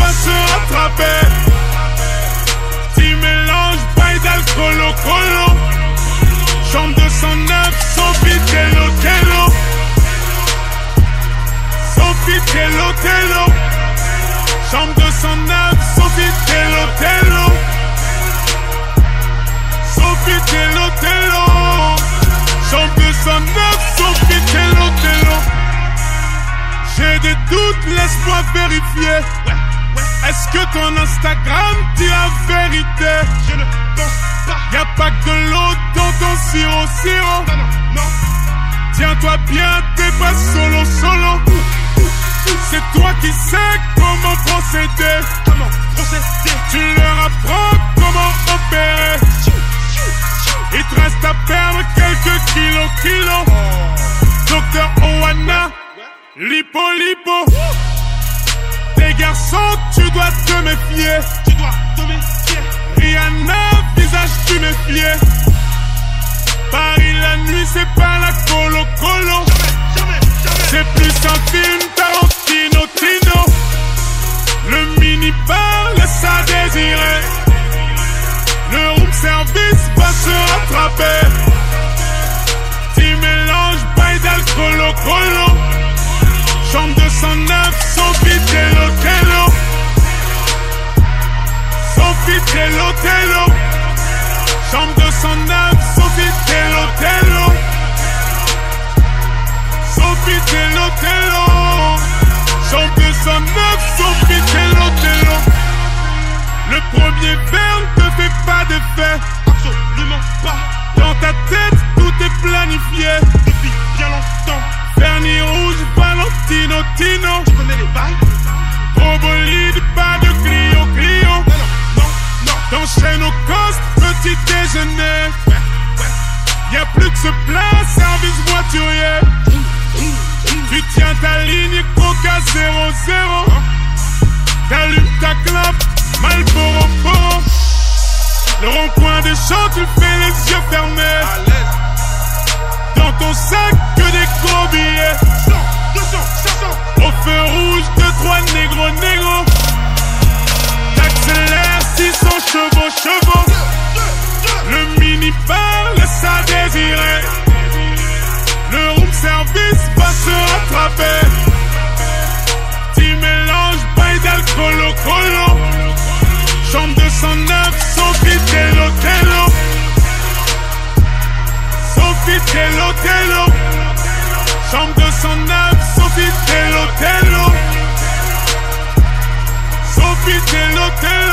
va se rattraper. Petit mélange, bail d'alcool colo. Chambre 209, Sophie Tello Tello. Sophie Tello Tello. Chambre 209, Sophie Tello Tello. Sophie Tello Tello. Chambre 209, Sophie Tello Tello. J'ai des doutes, laisse-moi vérifier. Est-ce que ton Instagram dit la vérité? Je ne pense pas. Y'a pas que de l'eau dans ton sirop, sirop. Non, non, non. Tiens-toi bien, t'es pas solo, solo. C'est toi qui sais comment procéder. Comment procéder? Tu leur apprends comment opérer. Il te reste à perdre quelques kilos, kilos. Docteur Owana, lipo, lipo. Tu dois te méfier. Tu dois te méfier. Rihanna, visage tu méfier. Paris la nuit, c'est pas la colo, colo. Jamais, jamais. C'est plus un film Tarantino, Tino. Le mini-bar laisse à désirer. Le room service va se rattraper. Petit mélange, bail d'alcool colo. Chambre 209, Sophie Tello Tello Tello. Chambre 209, Sophie Tello Tello. Sophie Tello Tello. Chambre 209, Sophie Tello Tello. Le premier verre ne te fait pas d'effet. Absolument pas. Dans ta tête, tout est planifié. Depuis bien longtemps. Vernis rouge, Valentino, Tino. Tu connais les bails? Gros bolide, pas de Clio, T'enchaînes au coste, petit déjeuner. Y'a plus que ce plat, service voiturier. Tu tiens ta ligne, Coca 0-0. T'allumes ta clope, Malboro Poro. Le rond-point des champs, tu fais les yeux fermés. Dans ton sac, que des gros billets. 100, 200, 500. Au feu rouge, deux, trois négros, négros. T'accélères, 600 chevaux, chevaux. Le mini-bar laisse à désirer. Le room service va se rattraper. Petit mélange, bail d'alcool colo. Chambre 209, Sophie Tello Tello. Sophie Tello Tello. Chambre 209, Sophie Tello Tello. Sophie Tello Tello. Chambre 209, Sophie Tello Tello.